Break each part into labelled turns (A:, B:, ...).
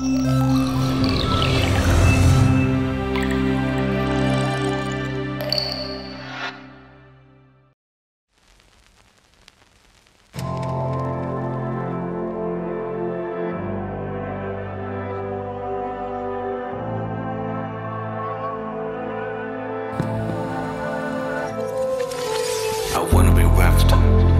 A: I wanna be rapped.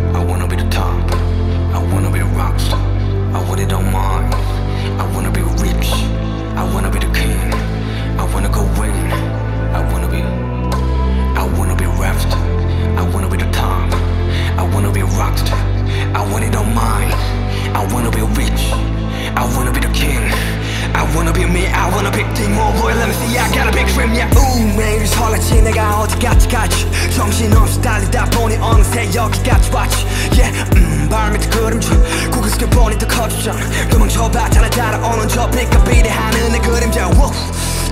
A: Be me. I wanna be king. Oh boy, let me see. I got a big dream. Yeah. Ooh, 매일 설레지 내가 어디까지 갈지. 정신없이 달리다 보니 어느새 여기까지 왔지. Yeah. 음, 발 밑에 그림자. 숙여 보니 더 커졌잖아. 도망쳐봤잖아 따라오는 저 빛과 비례하는 내 그림자. Woo.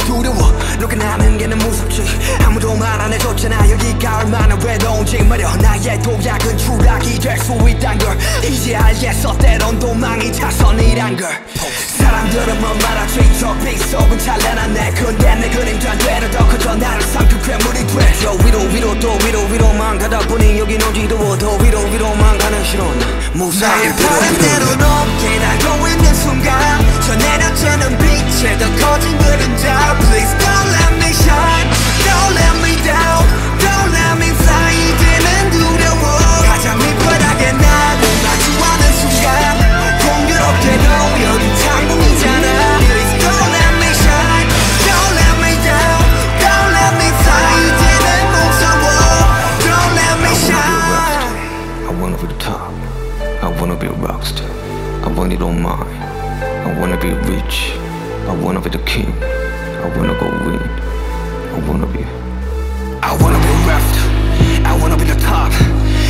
A: 두려워 너가 나는 게 너무 무섭지 아무도 말 안 해줬잖아 여기가 얼마나 외로운지 말여 나의 도약은 추락이 될 수 있단 걸 이제 알겠어 때론 도망이 차선이란 걸 사람들은 뭐 말하지 저 빗속은 찬란한 내 근데 내 그림자 되려 더 커져 나를 삼킬 괴물이 돼저 위로 위로 또 위로 위로만 가다 보니 여긴 어지러워 더 위로 위로만 가는 실은 무사히
B: 바람대로 높게 날
A: be a rockstar. I want it on mine. I wanna be rich. I wanna be the king. I wanna go win. I wanna be. I wanna be left. I wanna be the top.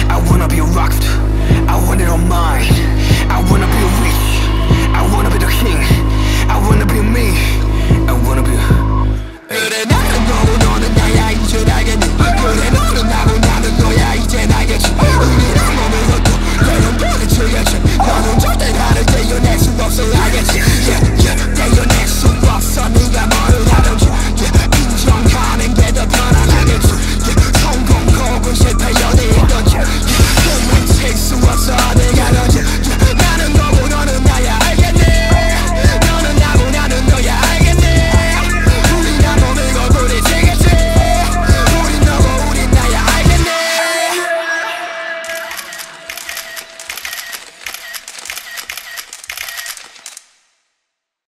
A: I wanna be a rockstar. I want it on mine.